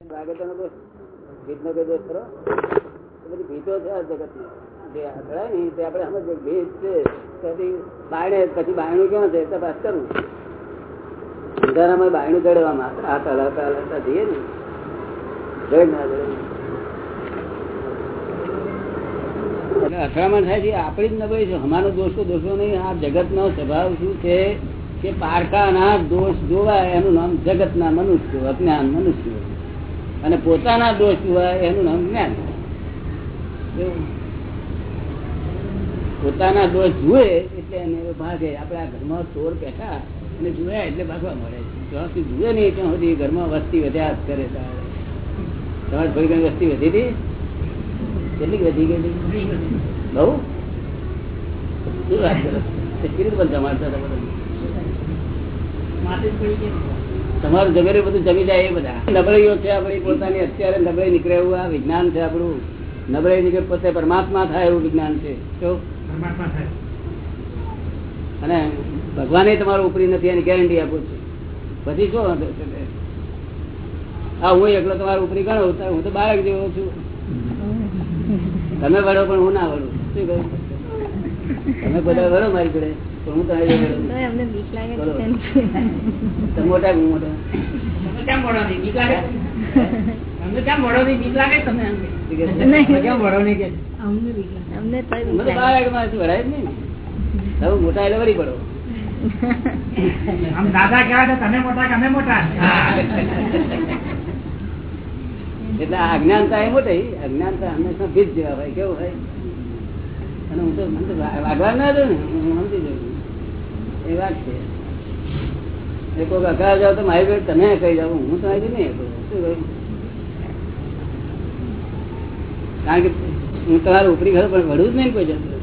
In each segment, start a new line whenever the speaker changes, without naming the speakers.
રાગતનો દોષ? છે ને તે આપણે ને. ના અથડામણ થાય છે આપણી જ નબળી છે. અમારો દોષો દોષો નહીં. આ જગતનો સ્વભાવ શું છે કે પારકાના દોષ જોવા એનું નામ જગતના મનુષ્ય, અજ્ઞાન મનુષ્યો. અને પોતાના દોષ જોવા એનું નામ જ્ઞાન પોતાના દોષ જુએ એટલે એને ભાગે, આપણે ઘરમાં ચોર બેઠા અને જોયા એટલે ભાગવા મળે જ્યાં સુધી જુએ નહીં, ત્યાં સુધી ઘરમાં વસ્તી વધ્યા જ કરે તમારે તમારી થોડી ઘણી વસ્તી વધી હતી? કેટલી વધી ગઈ? બહુ? શું વાત કરો? કેટલી બધા મારતા બધા? તમારું જગરે બધું જમી જાય એ બધા. નબળીઓ છે આપણી પોતાની અત્યારે નબળી નીકળે એવું આ વિજ્ઞાન છે આપણું. નબળાઈ નીકળે પોતે પરમાત્મા થાય એવું વિજ્ઞાન છે. તો
પરમાત્મા થાય.
અને ભગવાને તમારો ઉપરી નથી એની ગેરંટી આપું છું. પછી શું છે હા હું એકલો તમારો ઉપરી ગણો હું તો બાળક જેવો છું. તમે વડો પણ હું ના વડું શું કહ્યું? તમે બધા કરો મારી જોડે. પણ હું તમારી જોડે વડું.
તોય અમને બીક લાગે છે
બરોબર.
તેમ.
તમે મોટા હું
બીક લાગે? કેમ બીક લાગે કે?
અમને બીક લાગે.
તમે એટલે વળી પડો.
આમ દાદા કેવા તમે મોટા કે અમે મોટા?
એટલે અજ્ઞાનતા એ મોટી. અજ્ઞાનતા હંમેશા ભીજ જેવા હોય. કેવું હોય? અને હું તો મને તો વાગવા ના દઉં ને? હું સમજી જાઉં એ વાત છે. એ કોઈક અકળા જાવ તો મારી ભાઈ તમે કહી જાવ હું તો આવી નહીં શું કહ્યું કારણ કે હું તમારું ઉપરી ઘર પણ વડું જ નહીં કોઈ જતું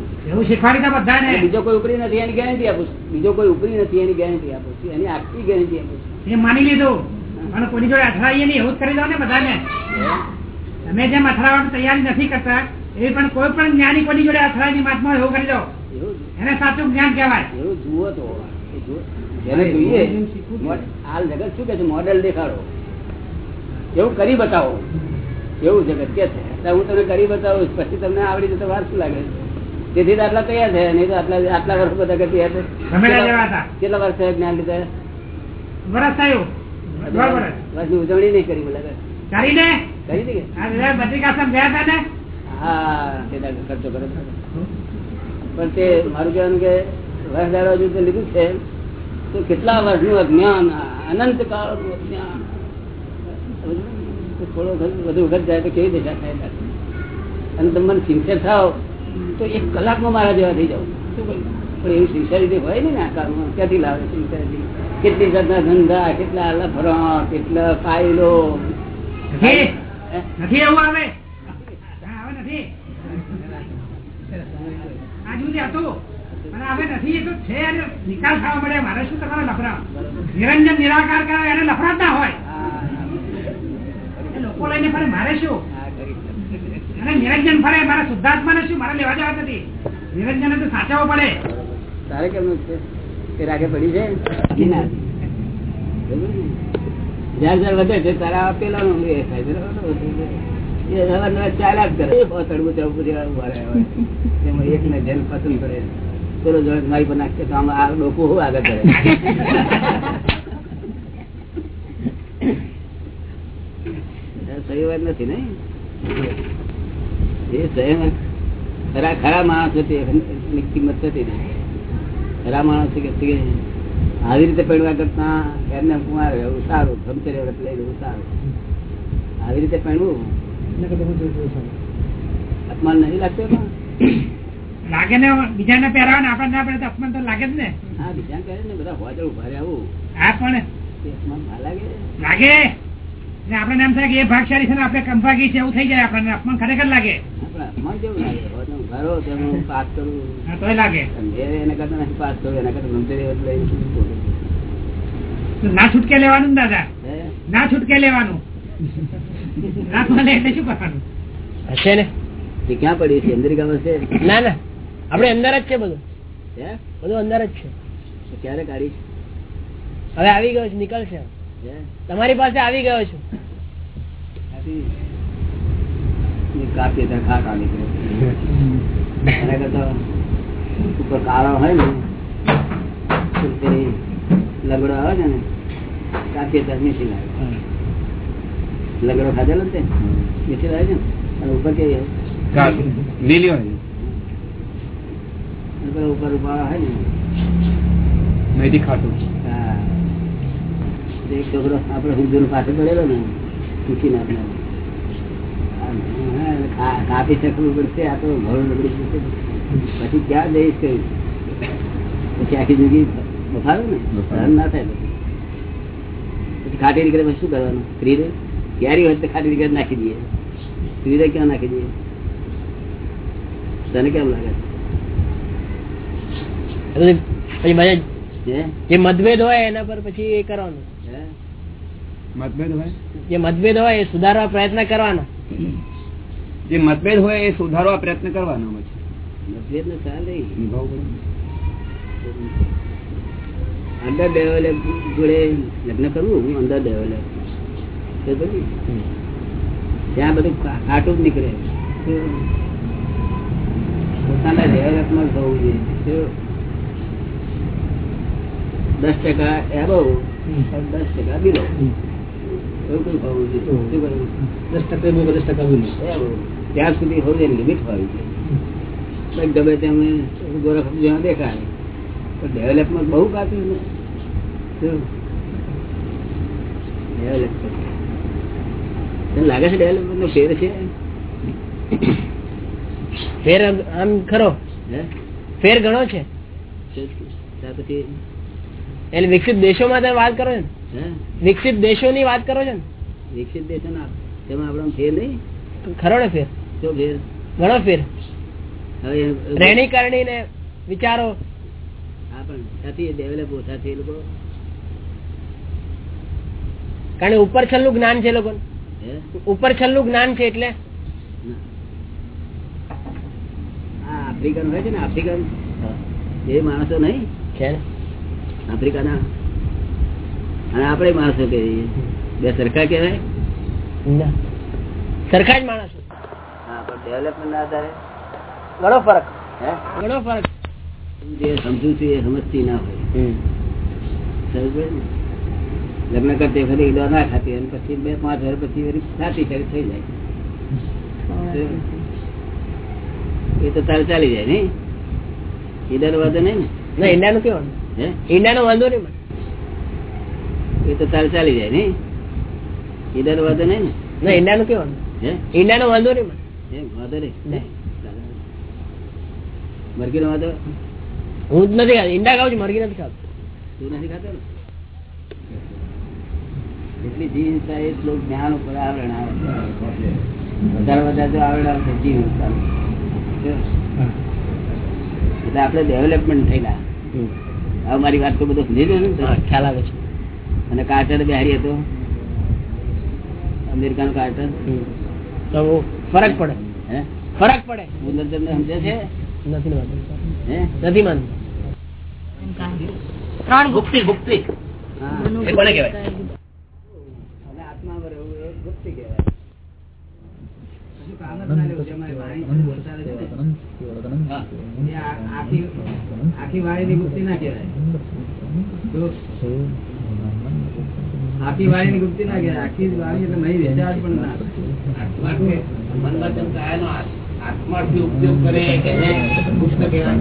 બીજો કોઈ ઉપરી નથી એની ગેરંટી આપું છું. બીજો કોઈ ઉપરી નથી એની ગેરંટી આપું છું. એની આખી ગેરંટી આપું છું.
એ માની લીધું. અને કોની જોડે અથડાઈએ નહીં એવું જ કરી દો ને બધાને. તમે જેમ અથડાવવાની તૈયારી નથી કરતા એ પણ કોઈ પણ જ્ઞાની કોની જોડે અથડાયની મહાત્મા એવું કરી દો. એને સાચું જ્ઞાન કહેવાય.
એવું જુઓ તો. એ જોઈએ. આ જગત શું કે છે? મોડેલ દેખાડો. એવું કરી બતાવો. એવું જગત કે છે. હું તમને કરી બતાવું પછી તમને આવડી જતો વાર શું લાગે? તેથી આટલા તૈયાર થયા નહીં તો આટલા આટલા વર્ષ બધા ગતિ તૈયાર થયા. કેટલા વર્ષ થયા જ્ઞાન લીધા?
વરસ થયું.
વર્ષની ઉજવણી નહીં કરી બોલા કરી દે. કરી
દે બધા બદ્રિકાશ્રમ ગયા હતા ને.
હા ખર્ચો કરે પણ તે મારું કહેવાનું કે વર્ષ દાડો હજુ તો લીધું છે. તો કેટલા વર્ષનું અજ્ઞાન અનંત કાળનું અજ્ઞાન. થોડો વધુ વખત જાય તો કેવી દેખા થાય અને તમે મને સિન્સિયર થાવ તો એક કલાકમાં મારા જેવા થઈ જાવ પણ એવી સિન્સિયરિટી હોય ને આ કાળમાં ક્યાંથી લાવે સિન્સિયરિટી કેટલી જાતના ધંધા કેટલા લફરા કેટલા ફાઇલો.
નથી? એવું આવે હા, હવે નથી આ જુદી અને હવે નથી એ તો છે અને નિકાલ થવા મળે. મારે શું કરવાનો લફરા નિરંજન નિરાકાર કરે એને લફરા ના હોય. લોકો લઈને ફરે મારે શું?
હા,
અને નિરંજન ફરે મારે શુદ્ધાત્માને શું? મારે લેવા જવા નથી. નિરંજન તો સાચવવો પડે.
તારે કેમનું છે રાગે પડી છે ના. બરોબર ને? જ્યાં જ્યાં વધે છે તારા પેલાનું એ થાય ચાલ્યા કરે. તડબું તડબું જેવા ઊભા રહ્યા હોય. તેમાં એકને જેને પસંદ કરે. પેલો જોડે મારી પર નાખશે તો આમ આ ડોકું હું આગળ કરે? એ નથી ને? ખરા ખરા માણસો તે કિંમત થતી ખરા માણસો કે આવી રીતે પડવા કરતા એમને કુમાર સારું ગમતે રહેવું સારું આવી રીતે પહેરવું અપમાન નહીં લાગતું
લાગે ને બીજાને પહેરાવે ને આપણને ના અપમાન તો લાગે જ ને.
હા બીજા કરે ને બધા હોજર ઊભા આવું
હા પણ
અપમાન ના લાગે.
લાગે. ને આપણને એમ થાય કે એ ભાગશાળી છે ને આપણે કંભાગી છે એવું થઈ જાય આપણને. અપમાન ખરેખર લાગે.
અપમાન કેવું લાગે? હોજર ઊભા રહો તો હું પાસ કરું
હા તોય લાગે.
એના કરતા પાસ કરું એના કરતા
ના છૂટકે લેવાનું ને દાદા. ના છૂટકે લેવાનું.
હશે ને?
તે ક્યાં પડી છે અમેરિકામાં છે
ના ના. આપડે અંદર જ છે બધું. બધું અંદર જ છે.
ક્યારે કાઢી?
હવે આવી ગયો છે નીકળશે. તમારી પાસે આવી ગયો છું.
કાપીએ ત્યાં ખા કા ગયો એના કરતા ઉપર કાળો હોય ને લગડો આવે છે ને કાપીએ ત્યાં નીચે લાગે લગડો ખાધેલો ને મીઠી લાગે છે? અને ઉપર કેવી
લીલી હોય.
ઉપર ઉપર હોય ને?
મેથી ખાટું.
હા. એક છોકરો આપડે હિન્દુ પાસે પડેલો ને પૂછી નાખનો કાપી શકવું પડશે આ તો ઘણું બગડી જશે. પછી ક્યાં જઈશ કઈ પછી આખી જિંદગી બફાવે ને? સહન ના થાય. પછી ખાટી નીકળે પછી શું કરવાનું? સ્ત્રીને ક્યારે હોય તો ખાલી વિગત નાખી દઈએ. સુવિધા ક્યાં નાખી દઈએ? તને કેમ લાગે?
પછી જે મતભેદ હોય એના પર પછી એ કરવાનું.
મતભેદ હોય?
જે મતભેદ હોય એ સુધારવા પ્રયત્ન કરવાનો.
જે મતભેદ હોય એ સુધારવા પ્રયત્ન કરવાનો પછી.
મતભેદ ને
ચાલે.
અંડર ડેવલપ જોડે લગ્ન કરવું હું? અંડર ડેવલપ ત્યાં બધું જ નીકળે. પોતાના રહેવાતમાં થવું જોઈએ. દસ ટકા એબો દસ ટકા બિલો. ત્યાં સુધી હોવું લિમિટ હોવી છે ગમે તેમ ગોરખ જેવા દેખાય પણ ડેવલપમાં બહુ કાપ્યું ને. શું? લાગે છે ડેવલપમેન્ટ નો ફેર છે?
ફેર આમ ખરો. ફેર ઘણો છે. એટલે વિકસિત દેશોમાં તમે વાત કરો છો ને? વિકસિત દેશોની વાત કરો છો ને?
વિકસિત દેશો ના તેમાં આપણો ફેર નહીં?
ખરો ને ફેર?
જો ફેર?
ઘણો ફેર.
હવે
રહેણી કરણી ને વિચારો.
હા પણ ત્યાંથી ડેવલપ ઓછા છે એ લોકો.
કારણ કે ઉપર છેલ્લું જ્ઞાન છે લોકો
હે
ઉપર છેલ્લું જ્ઞાન છે એટલે?
આફ્રિકન હોય છે ને આફ્રિકન. એ માણસો નહીં.
છે?
આફ્રિકાના. અને આપણે માણસો કહીએ. બે સરખા કહેવાય?
સરખા જ માણસો.
હા પણ ડેવલપમેન્ટ ના આધારે.
ઘણો ફરક.
હે?
ઘણો ફરક.
જે સમજુ છું એ સમજતી ના હોય. સમજ ને? લગ્ન કરતી વખતે ઈડો ના ખાતી અને પછી બે પાંચ હજાર પછી ખાતી ત્યારે થઈ જાય. એ તો તારે ચાલી જાય નઈ? ઈડા નો વાંધો નહીં ને?
ના ઈંડાનું કેવો?
ઈંડા
નો વાંધો નહીં
એ તો તારે ચાલી જાય નહીં ઈડર વાંધો નહીં ને?
ઈંડા ઈંડાનું કેવો?
હે?
ઈંડાનો વાંધો નહીં.
વાંધો નહીં
મરઘી
નો વાંધો?
હું જ નથી ખાતો. ઈંડા ખાવ છું મરઘી નથી ખાતો.
તું નથી ખાતો ને? જેટલી જીવ હિંસા એટલું જ્ઞાન ઉપર આવરણ આવે વધારે વધારે જો આવરણ આવે જીવ હિંસા એટલે આપણે ડેવલપમેન્ટ થયેલા. હવે મારી વાત તો બધું સમજી ગયું ને?
ખ્યાલ આવે છે.
અને કાર્ટર બિહારી હતો. અમેરિકાનો કાર્ટર
તો ફરક પડે.
હે?
ફરક પડે.
પુનર્જન્મ સમજે છે?
નથી માનતો.
હે?
નથી માનતો.
ત્રણ
ગુપ્તિ ગુપ્તિ.
હા.
એ કોને કહેવાય?
અને આત્મામાં રહેવું એ ગુપ્તિ કહેવાય આખી વાળી ની ગુપ્તિ ના કહેવાય આખી વાણીની ગુપ્તિ ના કહેવાય આખી વાણી એટલે નહીં વેચાય પણ ના
મનવચન કાયાનો આત્માર્થી ઉપયોગ કરે કહેવાય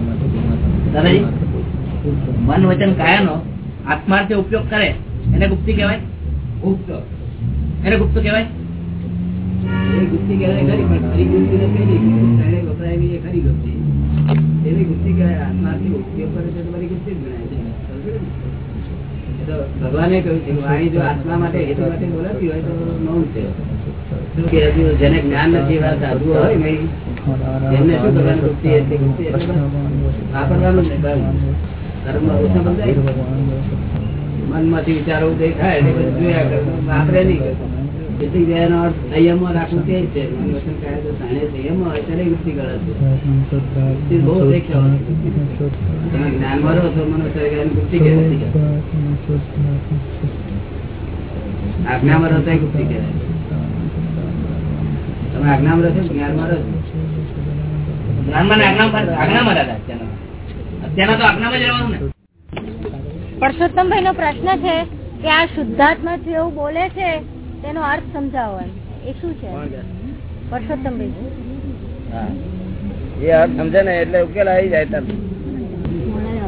દાદાજી મન વચન કાયાનો આત્માર્થે ઉપયોગ કરે. એને ગુપ્તિ કહેવાય? ગુપ્ત. એને ગુપ્ત કહેવાય?
એ ગુસ્તી કહેવાય ખરી, પણ ખરી ગુસ્તી તો કઈ વપરાય નહીં એ ખરી ગુસ્તી એવી ગુસ્તી કહેવાય આત્માથી ઉપયોગ કરે છે તમારી ગુસ્તી જ ગણાય છે. ભગવાને કહ્યું છે વાણી જો આત્મા માટે બોલાતી હોય તો મૌન છે. વાપરવાનું મનમાંથી વિચારો ઉદય થાય એટલે જોયા કરવાનું વાપરે નહીં. કરવાનું. જ એનો અર્થ રાખવું તે છે? તો સાણે હોય ત્યારે બહુ તમે તો મનો તો છે
પરસોત્તમભાઈ નો. પ્રશ્ન છે કે આ શુદ્ધાત્મા જેવું બોલે છે? તેનો અર્થ સમજાવો એમ. એ શું છે? પરસોત્તમભાઈ
એ અર્થ સમજે ને એટલે ઉકેલ આવી જાય તમે.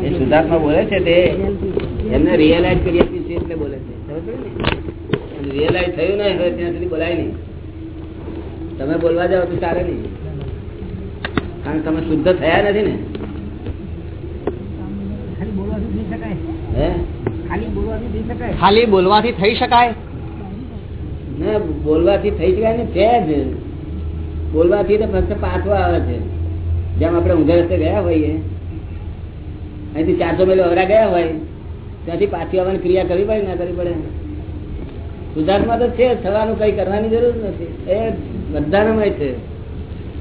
એ સુધાર્થમાં બોલે છે તે. એમને રિયલાઇઝ કરી આપી છે એટલે બોલે છે. રિયલાઇઝ થયું ને હવે ત્યાં સુધી બોલાય નહીં. તમે બોલવા જાઓ તો ચાલે નહીં. કારણ તમે શુદ્ધ થયા નથી ને. હે?
ખાલી બોલવાથી થઈ શકાય?
ના બોલવાથી થઈ શકાય ને છે જ. બોલવાથી તો ફક્ત પાછો આવે છે. જેમ આપણે ઊંધા રસ્તે ગયા હોઈએ, અહીંથી ચારસો મેલો અવરા ગયા હોય, ત્યાંથી પાછી આવવાની ક્રિયા કરવી પડે ના કરવી પડે? સુધાર્થમાં તો છે થવાનું કઈ કરવાની જરૂર નથી. એ બધાનામાં છે.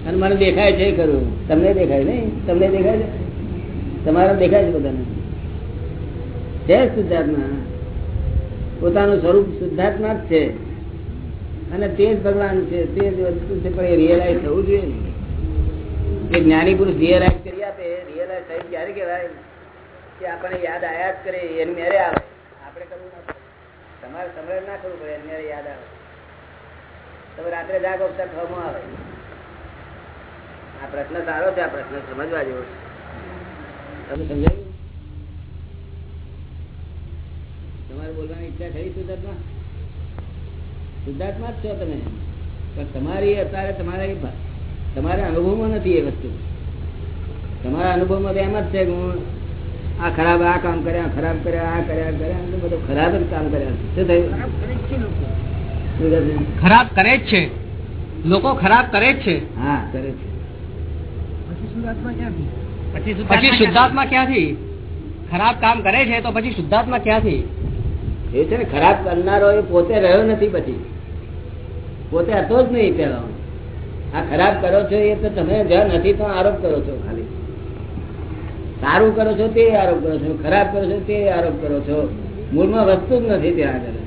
અને મને દેખાય છે ખરું. તમને દેખાય નહીં? તમને દેખાય છે? તમારા દેખાય છે બધાને? છે શુદ્ધાત્મા પોતાનું સ્વરૂપ શુદ્ધાત્મા જ છે. અને તે જ ભગવાન છે, તે જ વસ્તુ છે, પણ એ રિયલાઇઝ થવું જોઈએ ને. કે જ્ઞાની પુરુષ રિયલાઇઝ કરી આપે રિયલાઇઝ થઈ ક્યારે કહેવાય કે આપણને યાદ આયા જ કરે એની મેરે આવે. આપણે કરવું ના તમારે સમય ના કરવું પડે એની મેરે યાદ આવે. તમે રાત્રે જાગો ત્યાં ખવામાં આવે. આ પ્રશ્ન સારો છે, આ પ્રશ્ન સમજવા જેવો છે. તમે સમજાયું? તમારે બોલવાની ઈચ્છા થઈ શુદ્ધાત્મા શુદ્ધાત્મા જ છો તમે. પણ તમારી અત્યારે તમારા તમારા અનુભવમાં નથી એ વસ્તુ. તમારા અનુભવમાં તો એમ જ છે કે હું આ ખરાબ આ કામ કર્યા ખરાબ કર્યા આ કર્યા કર્યા બધું ખરાબ જ કામ કર્યા શું થયું?
ખરાબ કરે જ છે લોકો. ખરાબ કરે જ છે.
હા કરે છે.
પછી શુદ્ધાત્મા ક્યાંથી? ખરાબ કામ કરે છે તો પછી શુદ્ધાત્મા ક્યાંથી?
એ છે ને ખરાબ કરનારો એ પોતે રહ્યો નથી પછી. પોતે હતો જ નહીં પેલો. આ ખરાબ કરો છો એ તો તમે જ્યાં નથી તો આરોપ કરો છો ખાલી. સારું કરો છો તે આરોપ કરો છો ખરાબ કરો છો તે આરોપ કરો છો. મૂળમાં વસ્તુ જ નથી ત્યાં આગળ.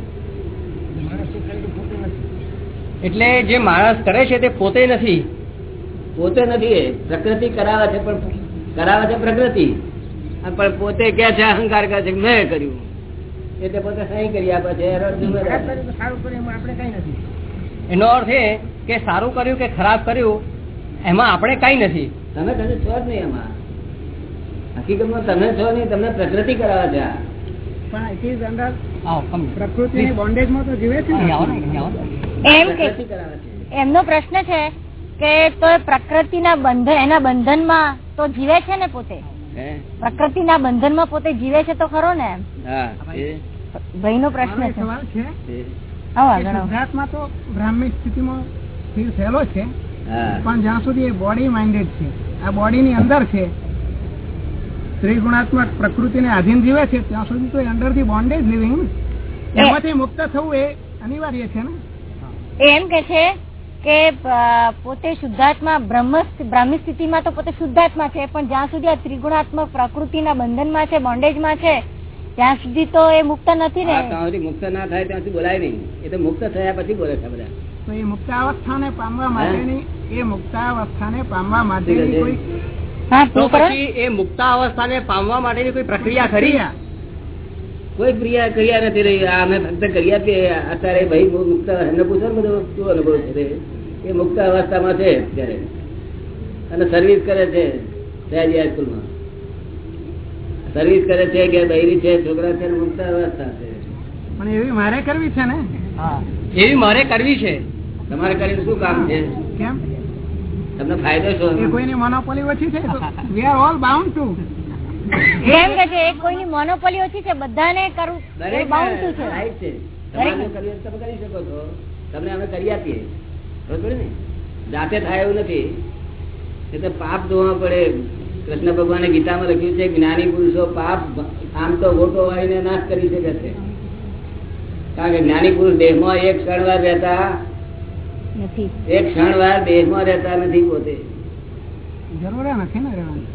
એટલે જે માણસ કરે છે તે પોતે નથી.
પોતે નથી એ. પ્રકૃતિ કરાવે છે પણ કરાવે છે પ્રકૃતિ. પણ પોતે કે છે? અહંકાર કરે છે. મેં કર્યું. એટલે પોતે સહી કરી આપે છે કઈ જિમ્મેદાર.
એનો અર્થ એ કે સારું કર્યું કે ખરાબ કર્યું એમાં આપણે કઈ નથી.
તમે કશું છો જ નહીં એમાં. હકીકતમાં તમે છો નહીં તમને પ્રકૃતિ કરાવે છે. આ.
આવો, come.
પ્રકૃતિની બોન્ડેજમાં તો જીવે છે
અહીં આવો ને, અહીં આવો ને.
એમ કે
પ્રકૃતિ કરાવે છે.
એમનો પ્રશ્ન છે કે તો પ્રકૃતિના બંધન એના બંધનમાં તો જીવે છે ને પોતે?
હે?
પ્રકૃતિના બંધનમાં પોતે જીવે છે તો ખરો ને એમ? ભાઈ. નો પ્રશ્ન છે.
શુદ્ધાત્મા તો બ્રાહ્મણી સ્થિતિમાં સ્થિર થયેલો છે પણ જ્યાં સુધી એ બોડી માઇન્ડેડ છે આ બોડીની અંદર છે ત્રિગુણાત્મક પ્રકૃતિને આધીન જીવે છે ત્યાં સુધી તો એ અંડરથી બોન્ડેજ લિવિંગ એમાંથી મુક્ત થવું એ અનિવાર્ય છે ને.
એમ કે છે કે પોતે શુદ્ધાત્મા બ્રહ્મ બ્રાહ્મી સ્થિતિમાં તો પોતે શુદ્ધાત્મા છે પણ જ્યાં સુધી આ ત્રિગુણાત્મક પ્રકૃતિના બંધનમાં છે બોન્ડેજમાં છે ત્યાં સુધી તો એ મુક્ત નથી ને.
ત્યાં સુધી મુક્ત ના થાય ત્યાં સુધી બોલાય નહીં. એ તો મુક્ત થયા પછી બોલે છે બધા.
તો એ મુક્તાવસ્થાને પામવા માટેની એ મુક્તાવસ્થાને પામવા માટેની કોઈ
તો
પૂરું કરો? ને.
પછી એ મુક્તા પામવા માટેની કોઈ પ્રક્રિયા ખરી?
ક્રિયા.
કોઈ ક્રિયા ક્રિયા નથી રહી. અમે ફક્ત કરી કે અત્યારે ભાઈ બહુ મુક્ત એમને પૂછો ને બધો શું અનુભવ છે એ મુક્ત અવસ્થામાં છે અત્યારે. અને સર્વિસ કરે છે. સહેજી હાઈસ્કૂલમાં સર્વિસ કરે છે કે બૈરી છે છોકરા છે મુક્ત અવસ્થા છે.
પણ એવી મારે કરવી છે ને?
એવી મારે કરવી છે.
તમારે કરીને શું કામ છે?
કેમ?
તમને ફાયદો
એ
શું
કોઈની મોનોપોલી ઓછી છે? We are all bound to
એમ કે છે એક કોઈની મોનોપોલી ઓછી છે? બધાને કરવું
દરેક
બાઉન્ડ ટુ છે.
રાઈટ છે. તમારે કરવું તમે કરી શકો છો. તમને અમે કરી આપીએ. બરોબર ને? જાતે થાય એવું નથી. એ તો પાપ ધોવા પડે. કૃષ્ણ ભગવાને ગીતામાં લખ્યું છે જ્ઞાની પુરુષો પાપ આમ તો ગોટો વાળીને નાશ કરી શકે છે. કારણ કે જ્ઞાની પુરુષ દેહમાં એક ક્ષણવાર રહેતા
નથી.
એક ક્ષણવાર દેહમાં રહેતા નથી પોતે.
જરૂર નથી ને રહેવાની.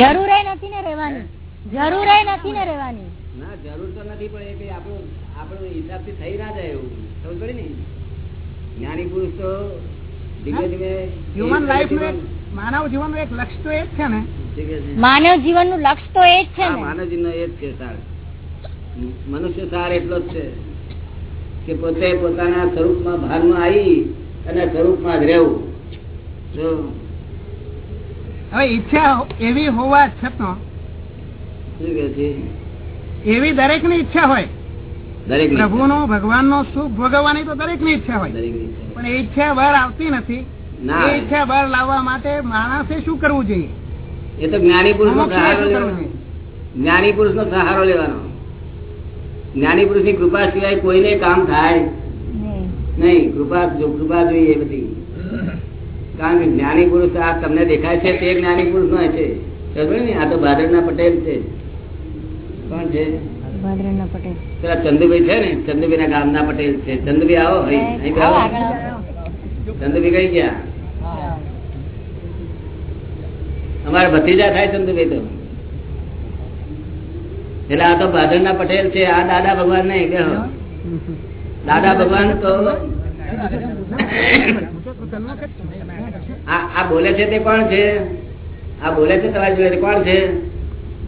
જરૂર નથી ને રહેવાની. જરૂર નથી ને રહેવાની.
ના જરૂર તો નથી પણ એ કઈ આપણું આપણું હિસાબથી થઈ ના જાય એવું. ખબર પડી ને? જ્ઞાની પુરુષ તો ધીમે ધીમે
હ્યુમન લાઈફ માનવ જીવનનું એક લક્ષ્ય તો એ જ છે ને?
માનવ જીવનનું લક્ષ્ય તો એ જ છે
હા,
ને?
માનવજીવનનો એ જ છે સાર. મનુષ્ય સાર એટલો જ છે કે પોતે પોતાના સ્વરૂપમાં ભાનમાં આવી અને સ્વરૂપમાં જ રહેવું.
હવે ઈચ્છા એવી હોવા છતાં એવી દરેકની ઈચ્છા હોય.
દરેક
પ્રભુ નો ભગવાન નો સુખ ભોગવવાની તો દરેકની ઈચ્છા હોય.
દરેક
પણ એ ઈચ્છા બહાર આવતી નથી.
ના.
ઈચ્છા બહાર લાવવા માટે માણસે શું કરવું જોઈએ?
એ તો જ્ઞાની પુરુષ નો સહારો લેવાનો. જ્ઞાની પુરુષ નો સહારો લેવાનો. જ્ઞાની પુરુષની કૃપા સિવાય કોઈને કામ થાય
નહીં.
નહીં. કૃપા કૃપા જોઈએ બધી. કારણ કે જ્ઞાની પુરુષ આ તમને દેખાય છે તે જ્ઞાની પુરુષ નો છે. ને? આ તો ભાદરના પટેલ છે. કોણ છે? ચંદુભાઈ છે ને ચંદુભાઈ ના? ગામ ના પટેલ છે. ચંદુભાઈ આવો અહીં અહીં
આવો
આવો
આવો.
ચંદુભાઈ કઈ ગયા? અમારા ભત્રીજા થાય ચંદુભાઈ તો એટલે આ તો ભાદરના પટેલ છે આ દાદા ભગવાન નહીં કે દાદા ભગવાન તો આ આ બોલે છે તે કોણ છે? આ બોલે છે તમારી જોડે કોણ છે?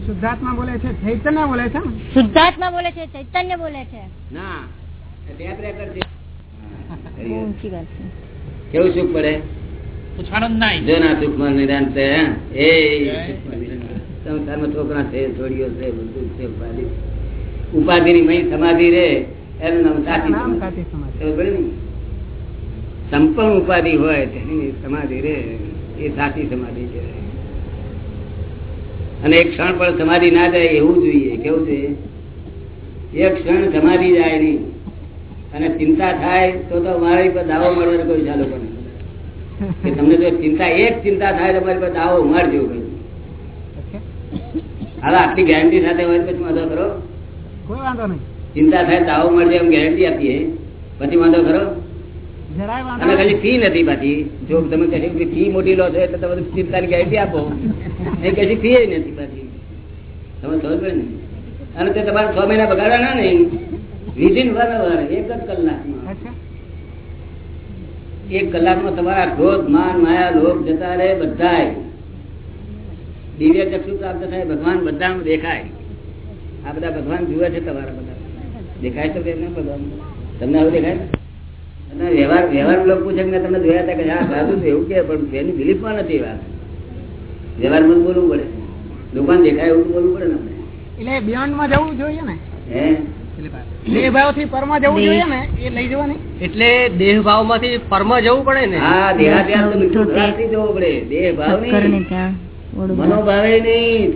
શુદ્ધાત્મા બોલે છે ચૈતન્ય બોલે છે ને?
શુદ્ધાત્મા બોલે છે ચૈતન્ય બોલે છે.
ના કેવું સુખ પડે?
પૂછવાનું જ નહીં.
જો ના સુખમાં નિદાન છે એ. સંસારમાં છોકરા છે છોડીઓ છે બધું છે ઉપાધિ. ની મહી સમાધિ રે એનું નામ સાચી સમાધિ. સંપન્ન ઉપાધિ હોય તેની સમાધિ રે એ સાચી સમાધિ છે. અને એક ક્ષણ પણ સમાધિ ના જાય એવું જોઈએ. કેવું જોઈએ એક ક્ષણ સમાધિ જાય નહીં. અને ચિંતા થાય તો તો મારી પર દાવો મળવાનો કોઈ ચાલુ પણ કે તમને જો ચિંતા એક ચિંતા થાય તો મારી આવો ઉમાર જેવું ભાઈ હવે આટલી ગેરંટી સાથે હોય પછી વાંધો કરો
કોઈ વાંધો નહીં.
ચિંતા થાય તો દાવો મળશે એમ ગેરંટી આપીએ. પછી વાંધો કરો અને ખાલી ફી નથી પાછી. જો તમે બધી ફી મોટી લો છો એટલે તમે ચિંતાની ગેરંટી આપો. એ કશી ફી નથી પાછી. તમે સમજ પડે ને? અને તે તમારે છ મહિના બગાડવાના નહીં. વિધિન વન એક જ કલાકમાં. એક કલાકમાં તમારા ક્રોધ માન માયા લોભ જતા રહે બધા દિવ્ય ચક્ષુ પ્રાપ્ત થાય ભગવાન બધામાં દેખાય. આ બધા ભગવાન જુએ છે તમારા બધા. દેખાય તો તેમને ભગવાન? તમને આવું દેખાય અને વ્યવહાર વ્યવહાર લોકો પૂછે મેં તમને જોયા હતા કે હા સાધુ તો એવું કે પણ એની બિલીફમાં નથી વાત. વ્યવહારમાં બોલવું પડે. લોકોને દેખાય એવું બોલવું પડે ને આપણે.
એટલે beyond માં જવું જોઈએ ને?
હે?
દેહ ભાવ જવું જોઈએ ને એ લઈ જવાની.
એટલે દેહ ભાવમાંથી પરમ જવું પડે ને?
હા દેહાધ્યાન તો મીઠું જવું પડે. દેહ ભાવ
ચક્કર ને
નહીં મનોભાવે નહીં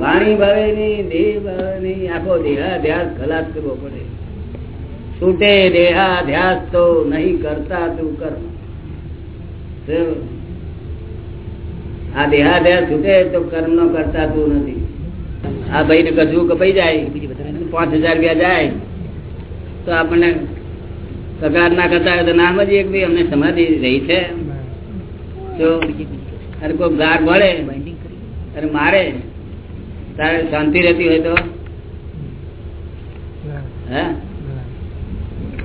વાણી ભાવે નહીં દેહ ભાવે નહીં. આખો દેહાધ્યાસ ખલાસ કરવો પડે. છૂટે દેહાધ્યાસ તો નહીં કરતા તું કર આ દેહાધ્યાસ છૂટે તો કર્મ નો કરતા તું નથી. આ ભાઈ ને કશું કપાઈ જાય પાંચ હજાર રૂપિયા જાય. તો આપણને પગાર ના કરતા હોય તો નામ જ એક ભાઈ અમને સમાધિ રહી છે. તો અરે કોઈ ગાર મળે અરે મારે તારે શાંતિ રહેતી હોય તો? હે?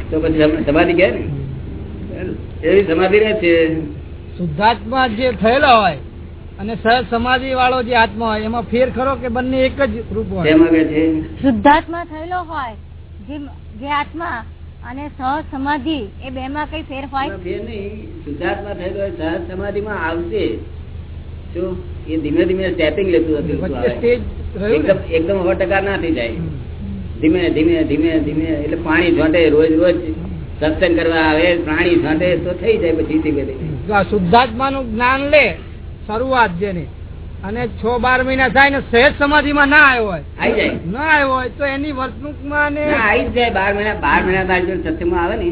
તો પછી સમાધિ કે એવી સમાધિ રહે છે.
શુદ્ધાત્મા જે થયેલો હોય અને સહજ સમાધિ વાળો જે આત્મા હોય એમાં ફેર ખરો કે બંને એક જ રૂપ હોય?
છે.
શુદ્ધાત્મા થયેલો હોય જે જે આત્મા અને સહ સમાધિ એ બે માં કઈ ફેર હોય?
નહીં. શુદ્ધાત્મા થયેલો હોય સમાધિ માં આવશે. શું? એ ધીમે ધીમે સ્ટેપિંગ લેતું હતું? એકદમ એકદમ સો ટકા ના થઈ જાય. ધીમે ધીમે ધીમે ધીમે. એટલે પાણી છોટે રોજ રોજ. સત્સંગ કરવા આવે પ્રાણી છોટે તો થઈ જાય પછી ધીમે ધીમે.
શુદ્ધાત્મા નું જ્ઞાન લે શરૂઆત જેની. અને છ બાર મહિના થાય ને સહેજ સમાધિમાં ના આવ્યો હોય.
આવી જાય.
ના આવ્યો હોય તો એની વર્તણૂકમાં ને
આવી જ જાય. બાર મહિના બાર મહિના મારી જોડે આવે ને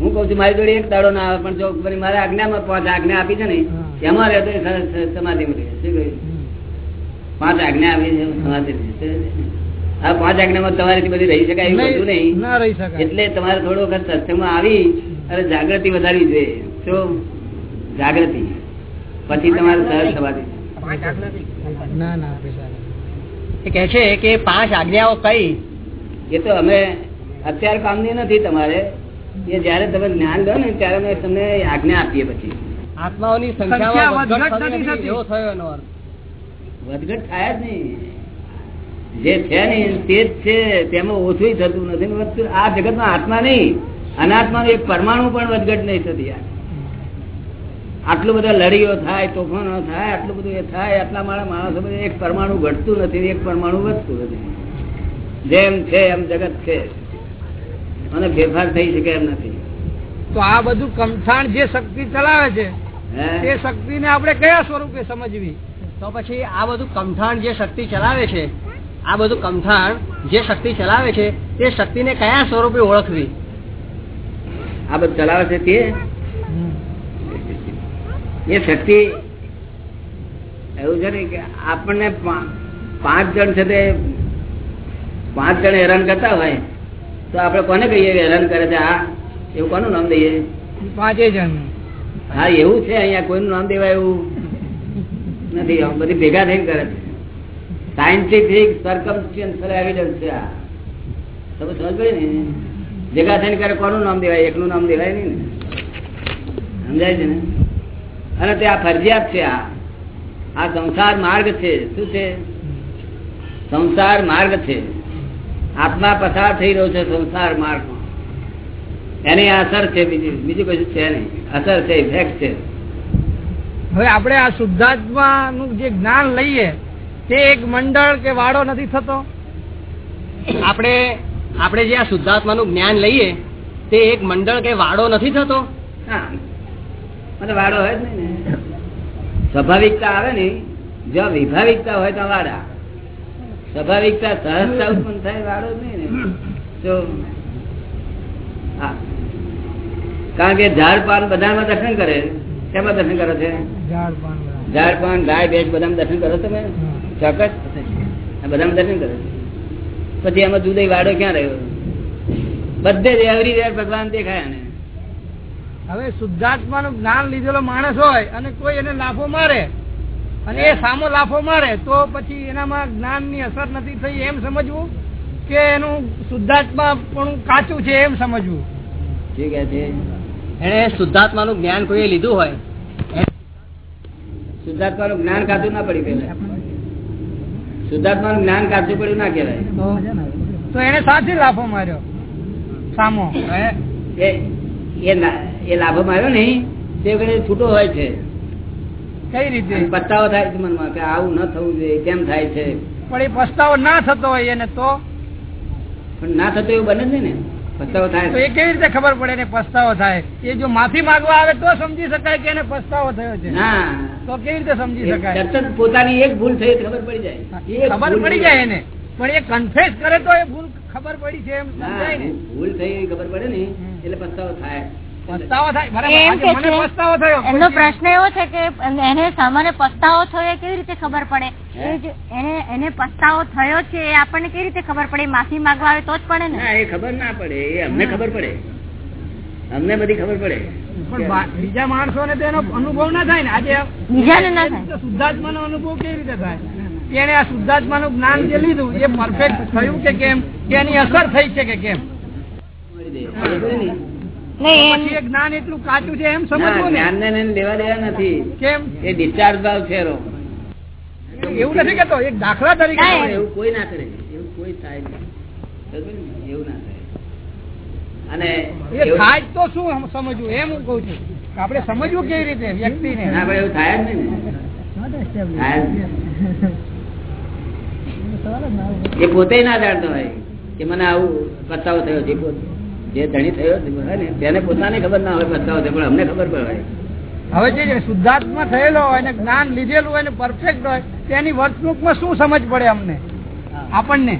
હું કઉ છું મારી જોડે એક દાડો ના આવે પણ જો મારા આજ્ઞામાં પાંચ આજ્ઞા આપી છે ને
હા.
એમાં રહેતો સમાધિ રહે. શું કહ્યું? પાંચ આજ્ઞા આપી છે સમાધિ આ પાંચ આજ્ઞામાં તમારી બધી રહી શકાય એવું બધું નહીં.
ના રહી શકાય.
એટલે તમારે થોડો વખત સત્સંગમાં આવી અને જાગૃતિ વધારવી જોઈએ. શું? જાગૃતિ. પછી તમારે સહજ સમાધિ.
ના ના
એ કે છે કે પાંચ આજ્ઞાઓ કઈ?
એ તો અમે અત્યારે કામની નથી તમારે. એ જયારે તમે જ્ઞાન લો ને ત્યારે અમે તમને આજ્ઞા આપીએ પછી.
આત્માઓની
સંખ્યા
એવો થયો એનો અર્થ.
વધઘટ થાય જ નહીં. જે છે ને તે જ છે તેમાં ઓછું થતું નથી. ને આ જગતમાં આત્મા નહીં. અનાત્માનું એક પરમાણુ પણ વધઘટ નહીં થતી યાર આટલું બધા લડીઓ થાય તોફાનો થાય આટલું બધું એ થાય આટલા મારા માણસો બધા એક પરમાણુ ઘટતું નથી એક પરમાણુ વધતું નથી. જેમ છે એમ જગત છે. અને ફેરફાર થઈ શકે એમ નથી.
તો આ બધું કમઠાણ જે શક્તિ ચલાવે છે
એ
શક્તિ ને આપણે કયા સ્વરૂપે સમજવી?
તો પછી આ બધું કમઠાણ જે શક્તિ ચલાવે છે આ બધું કમઠાણ જે શક્તિ ચલાવે છે તે શક્તિને કયા સ્વરૂપે ઓળખવી?
આ બધું ચલાવે છે તે એ શક્તિ એવું છે ને કે આપણને પાંચ જણ છે તે પાંચ જણ હેરાન કરતા હોય તો આપણે કોને કહીએ હેરાન કરે છે? આ એવું કોનું નામ દઈએ?
પાંચે જણ.
હા એવું છે અહીંયા કોઈનું નામ દેવાય એવું નથી. બધી ભેગા થઈને કરે છે. સાયન્ટિફિક સર્કમસ્ટન્શિયલ એવિડન્સ છે આ. તમે સમજ પડી ને? ભેગા થઈને કરે કોનું નામ દેવાય? એકનું નામ દેવાય નહીં ને. સમજાય છે ને? અને તે આ ફરજિયાત છે આ. આ સંસાર માર્ગ છે. શું છે? સંસાર માર્ગ છે. આત્મા પસાર થઈ રહ્યો છે સંસાર માર્ગ એની અસર છે બીજી. બીજું કશું છે નહીં. અસર છે ઇફેક્ટ છે.
હવે આપણે આ શુદ્ધાત્મા નું જે જ્ઞાન લઈએ તે એક મંડળ કે વાડો નથી થતો?
આપણે આપણે જે આ શુદ્ધાત્માનું જ્ઞાન લઈએ તે એક મંડળ કે વાડો નથી થતો?
હા. મને વાડો હોય જ નહીં ને. સ્વાભાવિકતા આવે ને જ્યાં વિભાવિકતા હોય ત્યાં વાડા. સ્વાભાવિકતા સહજતા ઉત્પન્ન થાય વાડો જ નહીં ને. તો કારણ કે ઝાડ પાન બધામાં દર્શન કરે. કેમાં દર્શન કરે છે?
ઝાડ પાન
ગાય ભેંસ બધામાં દર્શન કરો તમે? ચોક્કસ? બધામાં દર્શન કરે પછી એમાં જુદો વાડો ક્યાં રહ્યો? બધે એવરી વેર ભગવાન દેખાય ને.
હવે શુદ્ધાત્મા નું જ્ઞાન લીધેલો માણસ હોય અને કોઈ એને લાફો મારે અને એ સામો લાફો મારે તો પછી એનામાં જ્ઞાનની અસર નથી થઈ એમ સમજવું કે એનું શુદ્ધાત્મા પણ કાચું છે એમ સમજવું?
ઠીક છે
એને શુદ્ધાત્માનું જ્ઞાન કોઈએ લીધું હોય
શુદ્ધાત્માનું જ્ઞાન કાચું ના પડી પેલા શુદ્ધાત્માનું જ્ઞાન કાચું પડ્યું ના કહેવાય.
તો- એને સાચી લાફો માર્યો સામો
એ ના- એ લાભો માર્યો નહીં. તે વખતે છૂટો હોય છે.
કઈ રીતે?
પસ્તાવો થાય છે મનમાં કે આવું ન થવું જોઈએ કેમ થાય છે.
પણ એ પસ્તાવો ના થતો હોય એને તો?
પણ ના થતો એવું બને છે ને. પસ્તાવો થાય
તો એ કેવી રીતે ખબર પડે ને પસ્તાવો થાય? એ જો માફી માંગવા આવે તો સમજી શકાય કે એને પસ્તાવો થયો છે?
ના.
તો કેવી રીતે સમજી શકાય?
તરત પોતાની એક ભૂલ થઈ ખબર પડી જાય.
ખબર પડી જાય એને. પણ એ કન્ફેસ કરે તો એ ભૂલ ખબર પડી છે એમ
હા,
સમજાય ને.
ભૂલ થઈ ખબર પડે ને. એટલે પસ્તાવો થાય.
પસ્તાવો થાય. બરાબર
એમ
આજે
કે
મને
છે
પસ્તાવો થયો.
એમનો પ્રશ્ન એવો છે કે એને સામાન્ય પસ્તાવો થયો કેવી રીતે ખબર પડે?
હે?
એ જ એને એને પસ્તાવો થયો છે એ આપણને કેવી રીતે ખબર પડે? માફી માંગવા આવે તો જ પડે ને?
એ ખબર ના પડે. એ અમને ખબર પડે. અમને બધી ખબર પડે.
બીજા માણસો ને તેનો અનુભવ ના થાય ને. આજે
બીજાને ના થાય.
શુદ્ધાત્મા નો અનુભવ કેવી રીતે થાય? તેને એને આ શુદ્ધાત્મા નું જ્ઞાન જે લીધું એ પરફેક્ટ થયું કે કેમ? કે એની અસર થઈ છે કે કેમ? એ જ્ઞાન એટલું કાચું છે એમ સમજવું ને?
જ્ઞાનને લેવા દેવા નથી.
કેમ?
એ ડિસ્ચાર્જ ભાવ છે
એવું નથી કેતો એક દાખલા તરીકે
એવું કોઈ ના કરે. એવું કોઈ થાય નહીં. ખબર પડી ને? એવું ના થાય. અને
એ થાય તો શું સમજવું? એમ હું કઉ છું. કે આપણે સમજવું કેવી રીતે વ્યક્તિને?
ના પણ એવું થાય જ નહીં. એ પોતે ના જાણતો હોય કે મને આવું પસ્તાવો થયો છે પોતે. જે ધણી થયો ને તેને પોતાને ખબર ના હોય પસ્તાવો થયો પણ અમને ખબર પડે.
હવે જે શુદ્ધાત્મા થયેલો હોય ને જ્ઞાન લીધેલું હોય ને પરફેક્ટ હોય તેની વર્તણૂકમાં શું સમજ પડે અમને? આપણને?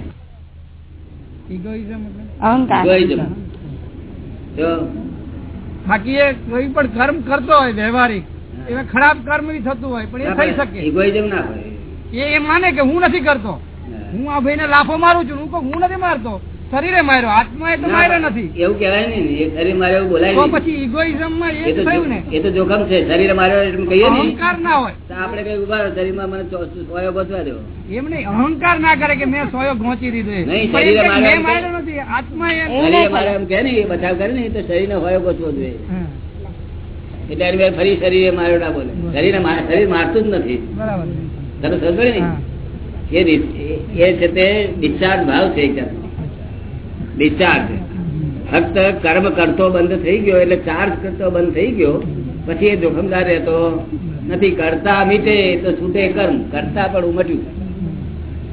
બાકી એ કોઈ પણ કર્મ કરતો હોય વ્યવહારિક એવા ખરાબ કર્મ બી થતું હોય પણ એ થઈ શકે.
ઇગોઇઝમ ના હોય.
એ એ માને કે હું નથી કરતો. હું. આ ભાઈને લાફો મારું છું હું હું નથી મારતો. શરીરે માર્યો આત્મા એ તો માર્યો નથી.
એવું કહેવાય ને. એ શરીર માર્યો એવું બોલાય
તો પછી ઇગોઇઝમમાં એ થયું ને.
એ તો જોખમ છે શરીરે માર્યો એમ કહીએ ને
અહંકાર ના હોય.
તો આપણે કઈ ઊભા શરીરમાં મને સોયો ગોચવા દેવો
એમ નહીં અહંકાર ના કરે કે મેં સોયો ગોચી દીધો
નહીં, શરીરે માર્યો
નથી આત્મા એ
શરીરે માર્યો એમ કહે ને એ બચાવ કરે ને તો શરીરને હોયો ગોચવો જોઈએ. એટલે એની ફરી શરીરે માર્યો ના બોલે. શરીરને શરીર મારતું જ નથી.
બરાબર.
તને સમજ ને? એ એ છે તે ડિસ્ચાર્જ ભાવ છે એક જાતનો ડિસ્ચાર્જ ફક્ત કર્મ કરતો બંધ થઈ ગયો એટલે ચાર્જ કરતો બંધ થઈ ગયો પછી એ જોખમદાર રહેતો નથી કરતા મીટે તો છૂટે કર્મ કરતા પણ ઉમટ્યું.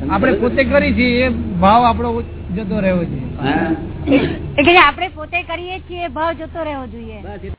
આપણે પોતે કરી છીએ એ ભાવ આપણો જતો રહેવો છે
આપણે પોતે કરીએ છીએ ભાવ જતો રહેવો જોઈએ.